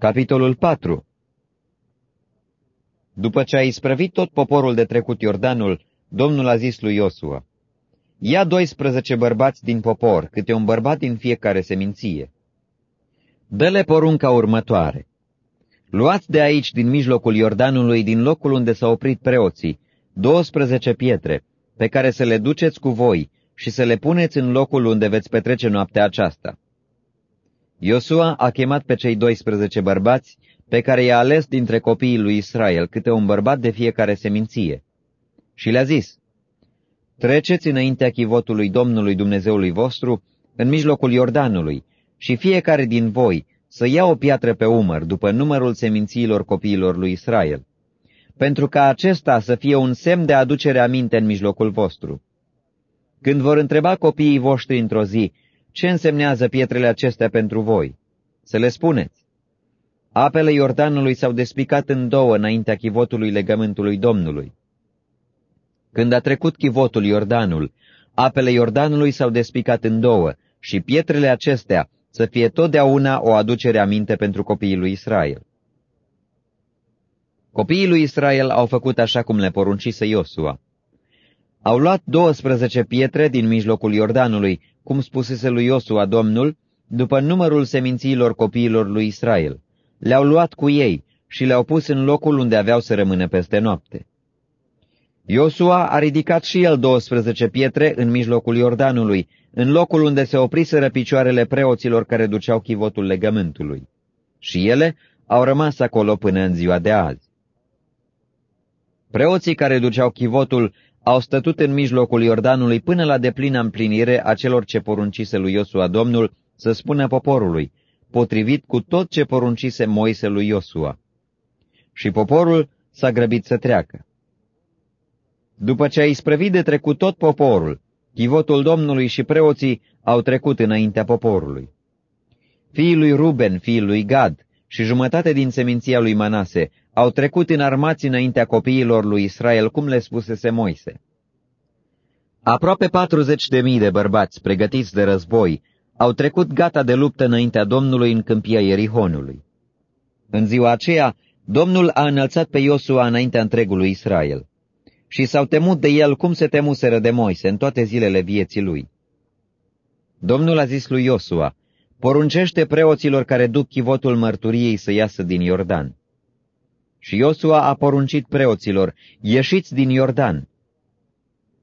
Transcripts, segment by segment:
Capitolul 4 După ce a isprăvit tot poporul de trecut Iordanul, Domnul a zis lui Iosua, Ia 12 bărbați din popor, câte un bărbat din fiecare seminție. Dă-le porunca următoare. Luați de aici, din mijlocul Iordanului, din locul unde s-au oprit preoții, 12 pietre, pe care să le duceți cu voi și să le puneți în locul unde veți petrece noaptea aceasta. Iosua a chemat pe cei 12 bărbați, pe care i-a ales dintre copiii lui Israel, câte un bărbat de fiecare seminție. Și le-a zis, Treceți înaintea chivotului Domnului Dumnezeului vostru, în mijlocul Iordanului, și fiecare din voi să ia o piatră pe umăr, după numărul semințiilor copiilor lui Israel, pentru ca acesta să fie un semn de aducere aminte în mijlocul vostru. Când vor întreba copiii voștri într-o zi, ce însemnează pietrele acestea pentru voi? Să le spuneți. Apele Iordanului s-au despicat în două înaintea chivotului legământului Domnului. Când a trecut chivotul Iordanul, apele Iordanului s-au despicat în două și pietrele acestea să fie totdeauna o aducere aminte pentru copiii lui Israel. Copiii lui Israel au făcut așa cum le poruncise Iosua. Au luat 12 pietre din mijlocul Iordanului, cum spusese lui Iosua Domnul, după numărul semințiilor copiilor lui Israel. Le-au luat cu ei și le-au pus în locul unde aveau să rămână peste noapte. Iosua a ridicat și el 12 pietre în mijlocul Iordanului, în locul unde se opriseră picioarele preoților care duceau chivotul legământului. Și ele au rămas acolo până în ziua de azi. Preoții care duceau chivotul au stătut în mijlocul Iordanului până la deplină împlinire a celor ce poruncise lui Iosua Domnul să spună poporului, potrivit cu tot ce poruncise Moise lui Iosua. Și poporul s-a grăbit să treacă. După ce a isprăvit de trecut tot poporul, chivotul Domnului și preoții au trecut înaintea poporului. Fiii lui Ruben, fiii lui Gad și jumătate din seminția lui Manase au trecut în armați înaintea copiilor lui Israel, cum le spusese Moise. Aproape patruzeci de mii de bărbați pregătiți de război au trecut gata de luptă înaintea Domnului în câmpia Ierihonului. În ziua aceea, Domnul a înălțat pe Iosua înaintea întregului Israel și s-au temut de el cum se temuseră de Moise în toate zilele vieții lui. Domnul a zis lui Iosua, poruncește preoților care duc chivotul mărturiei să iasă din Iordan. Și Iosua a poruncit preoților, ieșiți din Iordan.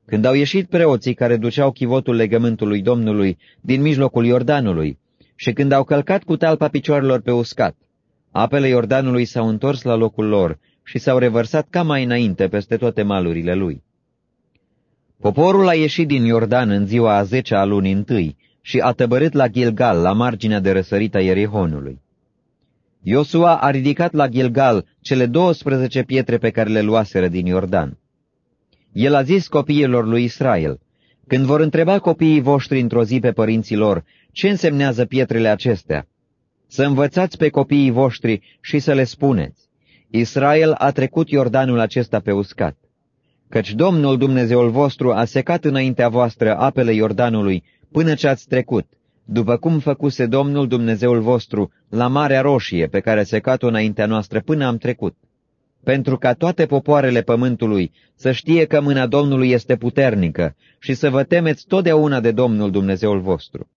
Când au ieșit preoții care duceau chivotul legământului Domnului din mijlocul Iordanului și când au călcat cu talpa picioarelor pe uscat, apele Iordanului s-au întors la locul lor și s-au revărsat ca mai înainte peste toate malurile lui. Poporul a ieșit din Iordan în ziua a zecea a lunii întâi și a tăbărât la Gilgal, la marginea de răsărit a Ierihonului. Iosua a ridicat la Gilgal cele 12 pietre pe care le luaseră din Iordan. El a zis copiilor lui Israel, când vor întreba copiii voștri într-o zi pe părinții lor, ce însemnează pietrele acestea? Să învățați pe copiii voștri și să le spuneți. Israel a trecut Iordanul acesta pe uscat, căci Domnul Dumnezeul vostru a secat înaintea voastră apele Iordanului până ce ați trecut, după cum făcuse Domnul Dumnezeul vostru la Marea Roșie, pe care a secat-o înaintea noastră până am trecut, pentru ca toate popoarele pământului să știe că mâna Domnului este puternică și să vă temeți totdeauna de Domnul Dumnezeul vostru.